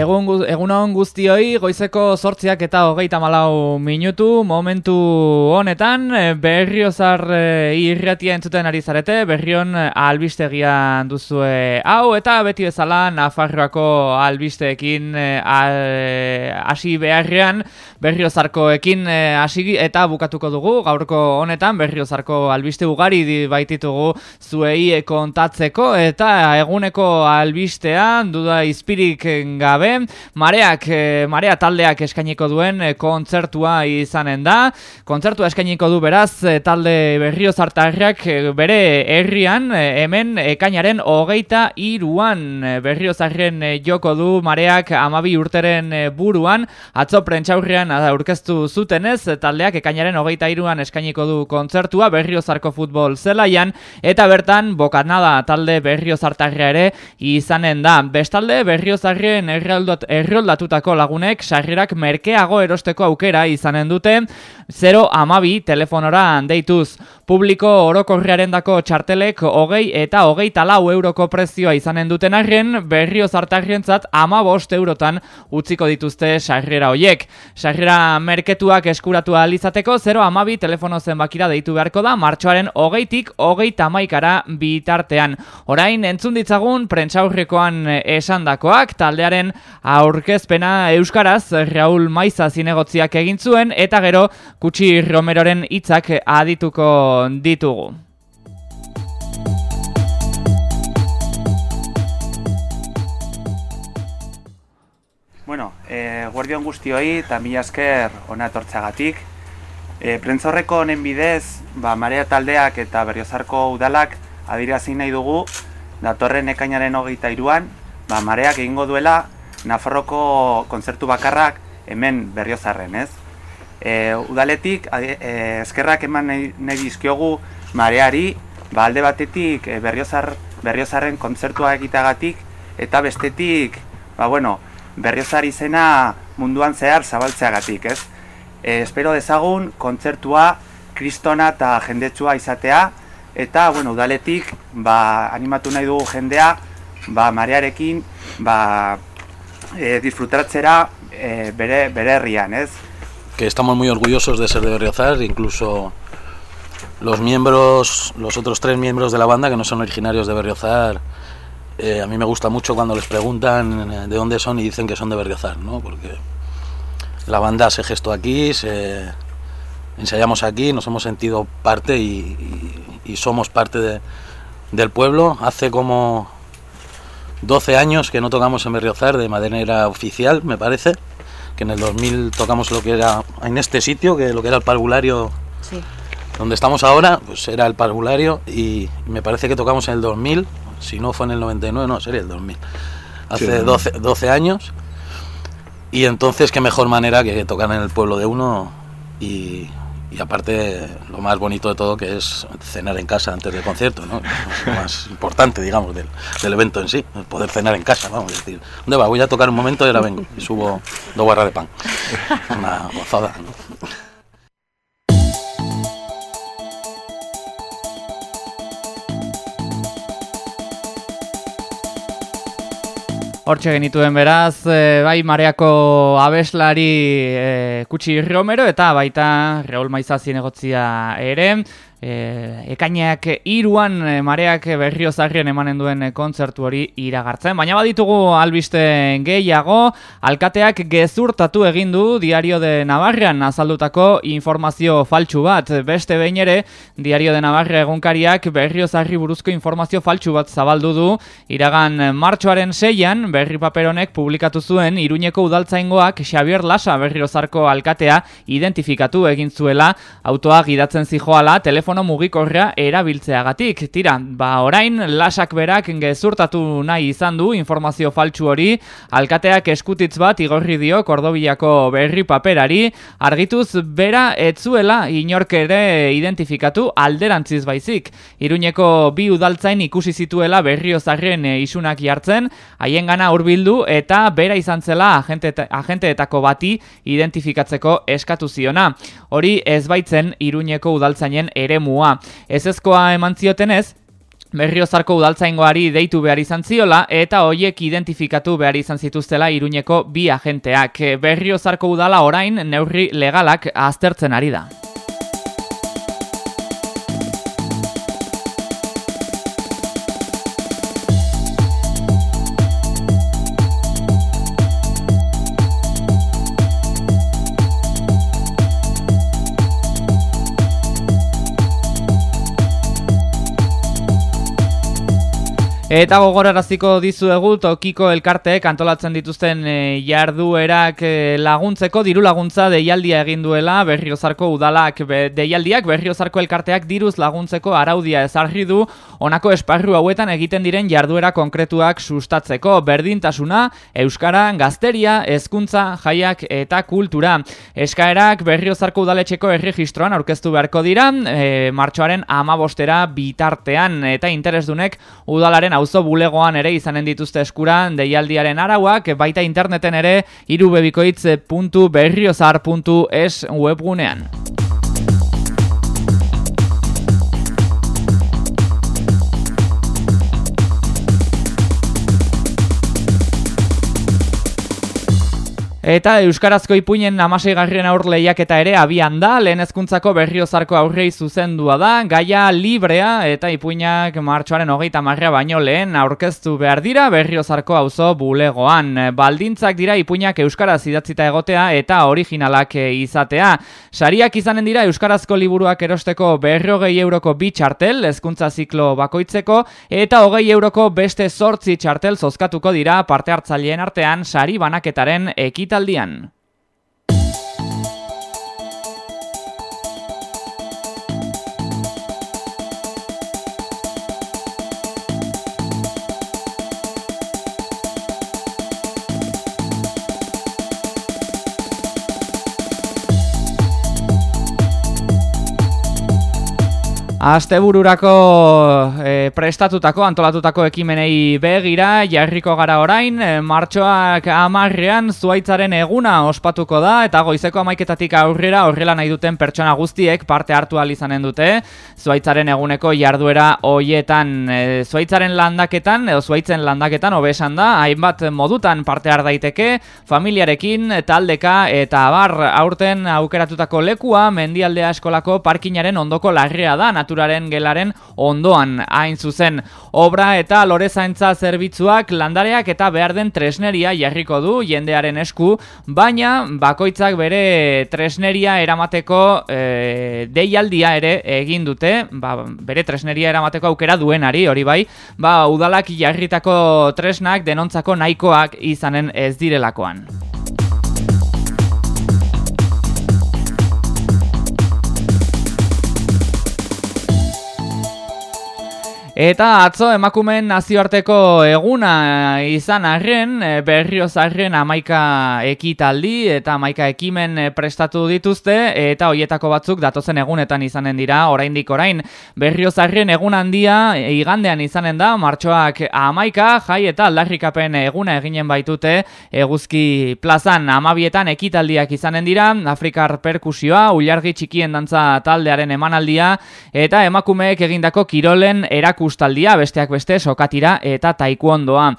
Egun, egun on guztioi, goizeko sortziak eta hogeita malau minutu, momentu honetan, eh, berriozar e, irratia entzuten ari zarete, berrion albistegia duzue hau, eta beti bezala Nafarroako albisteekin hasi e, beharrean, berriozarkoekin hasi eta bukatuko dugu, gaurko honetan, berriozarko albiste ugari baititugu zuei kontatzeko, eta eguneko albistean, duda izpirik gabe, mareak, e, marea taldeak eskainiko duen e, kontzertua izanen da. Kontzertua eskainiko du beraz e, talde berrio zartarriak bere herrian, hemen ekainaren hogeita iruan berrio zarren joko du mareak amabi urteren buruan, atzo prentxaurrean aurkeztu zutenez, taldeak ekainaren hogeita iruan eskainiko du kontzertua berrio zarko futbol zelaian, eta bertan bokanada talde berrio zartarria ere izanen da. Bestalde berrio zarren erroldatutako lagunek sarrerak merkeago erosteko aukera izanen dute 0 amabi telefonora deituz. Publiko orokorriaren dako txartelek hogei eta hogei talau euroko prezioa izanen duten arren berrio zartarrientzat ama bost eurotan utziko dituzte sarrera hoiek. Sarrera merketuak eskuratu alizateko 0 amabi telefono zenbakira deitu beharko da martxoaren hogeitik hogei tamaikara bitartean. Orain entzun ditzagun prentsaurrekoan esandakoak taldearen aurkezpena euskaraz Raul Maiza zinegotziak egin zuen eta gero Kutsi Romeroren hitzak adituko ditugu. Bueno, eh Guardian guztioi eta mila esker ona etortzagatik. Eh prentzorreko honen bidez, ba Marea taldeak eta Berriozarko udalak adirazi nahi dugu datorren ekainaren 23an, ba Mareak egingo duela Nafarroko kontzertu bakarrak hemen berriozarren, ez? E, udaletik, e, eskerrak eman nahi dizkiogu mareari, ba, alde batetik e, berriozar, berriozarren kontzertua egitagatik, eta bestetik, ba, bueno, berriozar izena munduan zehar zabaltzeagatik, ez? E, espero dezagun kontzertua kristona eta jendetsua izatea, eta, bueno, udaletik, ba, animatu nahi dugu jendea, ba, marearekin, ba, eh, disfrutatzera eh, bere, bere herrian, ¿es? Que estamos muy orgullosos de ser de Berriozar, incluso los miembros, los otros tres miembros de la banda que no son originarios de Berriozar, eh, a mí me gusta mucho cuando les preguntan eh, de dónde son y dicen que son de Berriozar, ¿no? Porque la banda se gestó aquí, ensayamos aquí, nos hemos sentido parte y, somos parte de, del pueblo. Hace como 12 años que no tocamos en Berriozar de manera oficial, me parece, que en el 2000 tocamos lo que era en este sitio, que lo que era el parvulario sí. donde estamos ahora, pues era el parvulario y me parece que tocamos en el 2000, si no fue en el 99, no, sería el 2000, hace sí, 12, 12 años. Y entonces qué mejor manera que tocar en el pueblo de uno y, y aparte lo más bonito de todo que es cenar en casa antes del concierto, ¿no? lo más importante, digamos, del, evento en sí, poder cenar en casa, vamos a decir, ¿dónde va? Voy a tocar un momento y ahora vengo y subo dos barras de pan, una gozada, ¿no? Hortxe genituen beraz, e, bai mareako abeslari e, kutsi romero eta baita Reol Maizazi negotzia ere. E, ekaineak iruan e, mareak berriozarrien emanen duen kontzertu hori iragartzen. Baina baditugu albiste gehiago, alkateak gezurtatu egin du Diario de Navarrean azaldutako informazio faltsu bat. Beste behin ere, Diario de Navarre egunkariak berriozarri buruzko informazio faltsu bat zabaldu du. Iragan martxoaren seian, berri paperonek publikatu zuen Iruñeko udaltzaingoak Xavier Lasa berriozarko alkatea identifikatu egin zuela autoa gidatzen zijoala telefon telefono mugikorra erabiltzeagatik. Tira, ba orain lasak berak gezurtatu nahi izan du informazio faltsu hori, alkateak eskutitz bat igorri dio Kordobiako berri paperari, argituz bera etzuela inork ere identifikatu alderantziz baizik. Iruñeko bi udaltzain ikusi zituela berriozarren isunak jartzen, haien gana urbildu eta bera izan zela agente, agenteetako bati identifikatzeko eskatu ziona. Hori ez baitzen Iruñeko udaltzainen ere eremua. Ez ezkoa eman ziotenez, Berriozarko udaltzaingoari deitu behar izan ziola eta hoiek identifikatu behar izan zituztela iruñeko bi agenteak. Berriozarko udala orain neurri legalak aztertzen ari da. Eta gogoraraziko dizuegu tokiko elkarteek antolatzen dituzten e, jarduerak e, laguntzeko diru laguntza deialdia egin duela Berriozarko udalak be, deialdiak Berriozarko elkarteak diruz laguntzeko araudia ezarri du honako esparru hauetan egiten diren jarduera konkretuak sustatzeko berdintasuna, euskara, gazteria, hezkuntza, jaiak eta kultura. Eskaerak Berriozarko udaletxeko erregistroan aurkeztu beharko dira e, martxoaren 15 bitartean eta interesdunek udalaren auzo bulegoan ere izanen dituzte eskura deialdiaren arauak, baita interneten ere irubebikoitz.berriozar.es webgunean. Eta Euskarazko ipuinen amasei garrien aur lehiaketa ere abian da, lehen ezkuntzako berriozarko aurrei zuzendua da, gaia librea eta ipuinak martxoaren hogeita marrea baino lehen aurkeztu behar dira berriozarko auzo bulegoan. Baldintzak dira ipuinak Euskaraz idatzita egotea eta originalak izatea. Sariak izanen dira Euskarazko liburuak erosteko berrogei euroko bi txartel, ezkuntza ziklo bakoitzeko, eta hogei euroko beste sortzi txartel zozkatuko dira parte hartzaileen artean sari banaketaren ekit ekitaldian. Astebururako e, prestatutako, antolatutako ekimenei begira, jarriko gara orain, e, martxoak amarrean zuaitzaren eguna ospatuko da, eta goizeko amaiketatik aurrera horrela nahi duten pertsona guztiek parte hartu izanen dute, zuaitzaren eguneko jarduera hoietan, e, zuaitzaren landaketan, edo zuaitzen landaketan, hobesan da, hainbat modutan parte har daiteke, familiarekin, taldeka, eta bar, aurten aukeratutako lekua, mendialdea eskolako parkinaren ondoko larrea da, naturaren gelaren ondoan. Hain zuzen obra eta lorezaintza zerbitzuak landareak eta behar den tresneria jarriko du jendearen esku, baina bakoitzak bere tresneria eramateko e, deialdia ere egin dute, ba, bere tresneria eramateko aukera duenari, hori bai, ba, udalak jarritako tresnak denontzako nahikoak izanen ez direlakoan. Eta atzo emakumeen nazioarteko eguna izan arren, eh, berriozarren amaika ekitaldi eta amaika ekimen eh, prestatu dituzte, eta hoietako batzuk datozen egunetan izanen dira, oraindik orain. Berriozarren egun handia eh, igandean izanen da, martxoak amaika, jai eta aldarrikapen eguna eginen baitute, eguzki plazan amabietan ekitaldiak izanen dira, Afrikar perkusioa, ulargi txikien dantza taldearen emanaldia, eta emakumeek egindako kirolen erakus ustaldia, besteak beste, sokatira eta taikuondoa.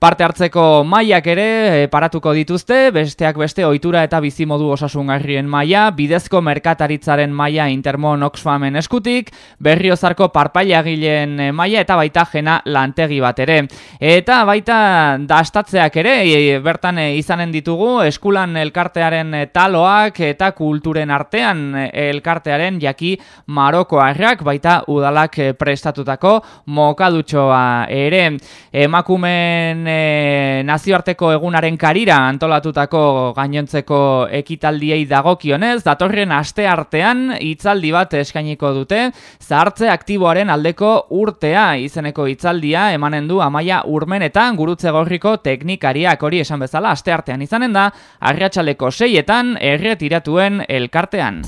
Parte hartzeko mailak ere e, paratuko dituzte, besteak beste ohitura eta bizimodu osasungarrien maila, bidezko merkataritzaren maila Intermon Oxfamen eskutik, berriozarko parpailagileen e, maila eta baita jena lantegi bat ere. Eta baita dastatzeak ere, e, bertan izanen ditugu, eskulan elkartearen taloak eta kulturen artean elkartearen jaki marokoarrak, baita udalak prestatutako mokadutxoa ere. Emakumen e, nazioarteko egunaren karira antolatutako gainontzeko ekitaldiei dagokionez, datorren aste artean hitzaldi bat eskainiko dute, zahartze aktiboaren aldeko urtea izeneko hitzaldia emanen du amaia urmenetan gurutze gorriko teknikariak hori esan bezala aste artean izanen da, arriatxaleko seietan erretiratuen elkartean.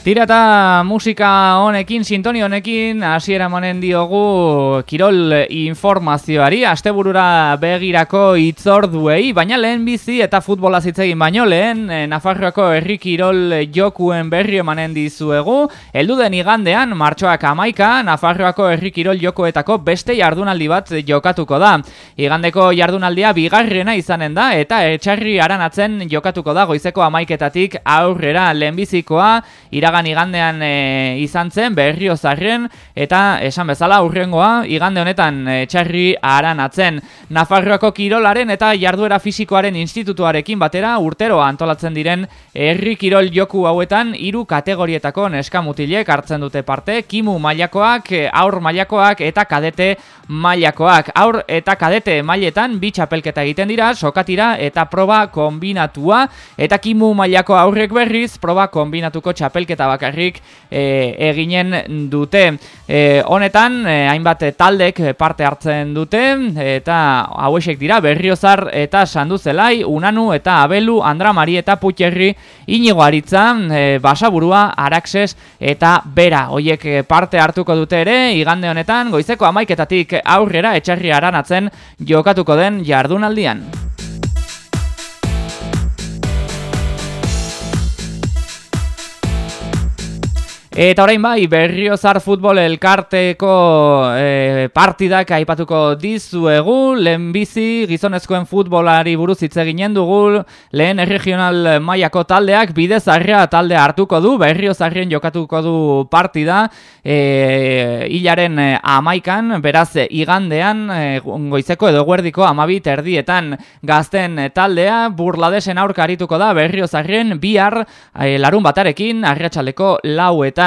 Tira eta musika honekin, sintoni honekin, hasiera manen diogu kirol informazioari, asteburura begirako itzorduei, baina lehen bizi eta futbola zitzegin baino lehen, eh, Nafarroako herri kirol jokuen berri emanen dizuegu, heldu den igandean, martxoak amaika, Nafarroako herri kirol jokoetako beste jardunaldi bat jokatuko da. Igandeko jardunaldia bigarrena izanen da, eta etxarri aranatzen jokatuko da goizeko amaiketatik aurrera lehenbizikoa, ira iragan igandean e, izan zen berriozarren eta esan bezala aurrengoa igande honetan e, txarri aranatzen. Nafarroako kirolaren eta jarduera fisikoaren institutuarekin batera urtero antolatzen diren herri kirol joku hauetan hiru kategorietako neskamutilek hartzen dute parte, kimu mailakoak, aur mailakoak eta kadete mailakoak. Aur eta kadete mailetan bi txapelketa egiten dira, sokatira eta proba kombinatua eta kimu mailako aurrek berriz proba kombinatuko txapelketa eta bakarrik e, eginen dute. E, honetan, e, hainbat taldek parte hartzen dute, eta hauesek dira berriozar eta sanduzelai, unanu eta abelu, andra mari eta putxerri inigo aritza, e, basaburua, araxes eta bera. Hoiek parte hartuko dute ere, igande honetan, goizeko amaiketatik aurrera etxarri aranatzen jokatuko den jardunaldian. Eta orain bai, berriozar futbol elkarteko e, partidak aipatuko dizuegu, lehenbizi gizonezkoen futbolari buruz hitz eginen dugu, lehen regional mailako taldeak bidezarria talde hartuko du, berriozarrien jokatuko du partida, e, hilaren amaikan, beraz igandean, e, goizeko edo guerdiko amabit erdietan gazten taldea, burladesen aurka harituko da, berriozarrien bihar e, larun batarekin, arriatxaleko lauetan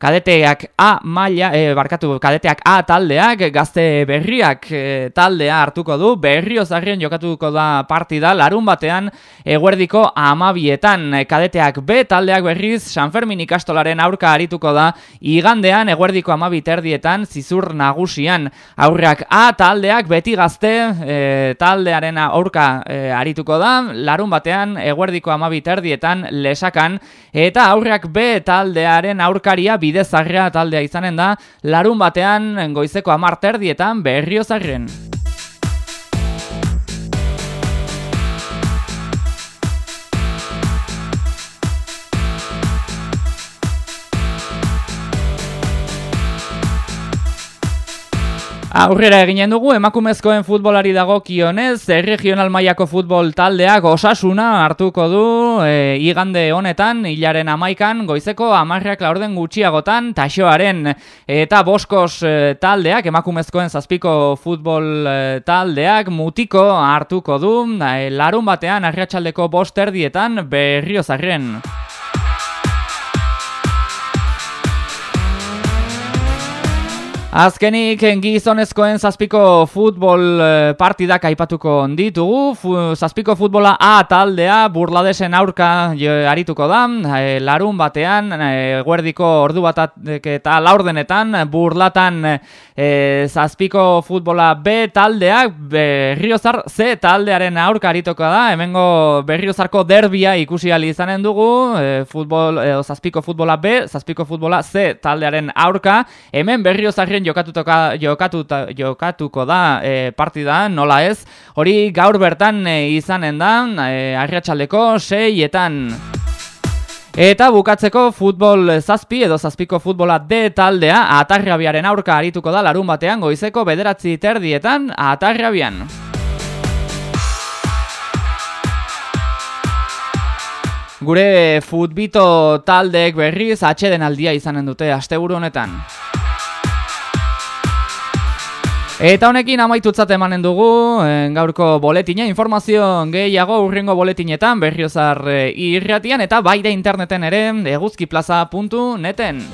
kadeteak A maila, e, barkatu, kadeteak A taldeak, gazte berriak e, taldea hartuko du, berrio zarrien jokatuko da partida, larun batean eguerdiko amabietan, kadeteak B taldeak berriz, San Fermin ikastolaren aurka arituko da, igandean eguerdiko amabit erdietan, zizur nagusian, aurreak A taldeak beti gazte e, taldearen aurka e, arituko da, larun batean eguerdiko amabit erdietan lesakan, eta aurreak B taldearen aurka aurkaria bidezarrea taldea izanen da, larun batean goizeko amarterdietan berriozarren. Aurrera eginen dugu, emakumezkoen futbolari dago kionez, regional mailako futbol taldeak osasuna hartuko du e, igande honetan, hilaren amaikan, goizeko amarrak laurden gutxiagotan, taxoaren eta boskos e, taldeak, emakumezkoen zazpiko futbol e, taldeak, mutiko hartuko du, e, larun batean, arriatxaldeko bost erdietan, berriozarren. Azkenik gizonezkoen zazpiko futbol eh, partidak aipatuko ditugu. Zazpiko futbola A taldea burladesen aurka arituko da. E, larun batean, e, guerdiko ordu bat eta laurdenetan, burlatan e, zazpiko futbola B taldeak berriozar C taldearen aurka arituko da. Hemengo berriozarko derbia ikusi izanen dugu. E, futbol, e, zazpiko futbola B, zazpiko futbola C taldearen aurka. Hemen berriozarren jokatutoka jokatuta jokatuko da e, partida nola ez hori gaur bertan e, izanen da e, arriatsaldeko 6etan Eta bukatzeko futbol zazpi edo zazpiko futbola D taldea atarrabiaren aurka arituko da larun batean goizeko bederatzi terdietan atarrabian. Gure futbito taldeek berriz atxeden aldia izanen dute asteburu honetan. Eta honekin amaitutzat emanen dugu eh, gaurko boletina, informazio gehiago urrengo boletinetan berriozar eh, irratian eta baide interneten ere eguzkiplaza.neten.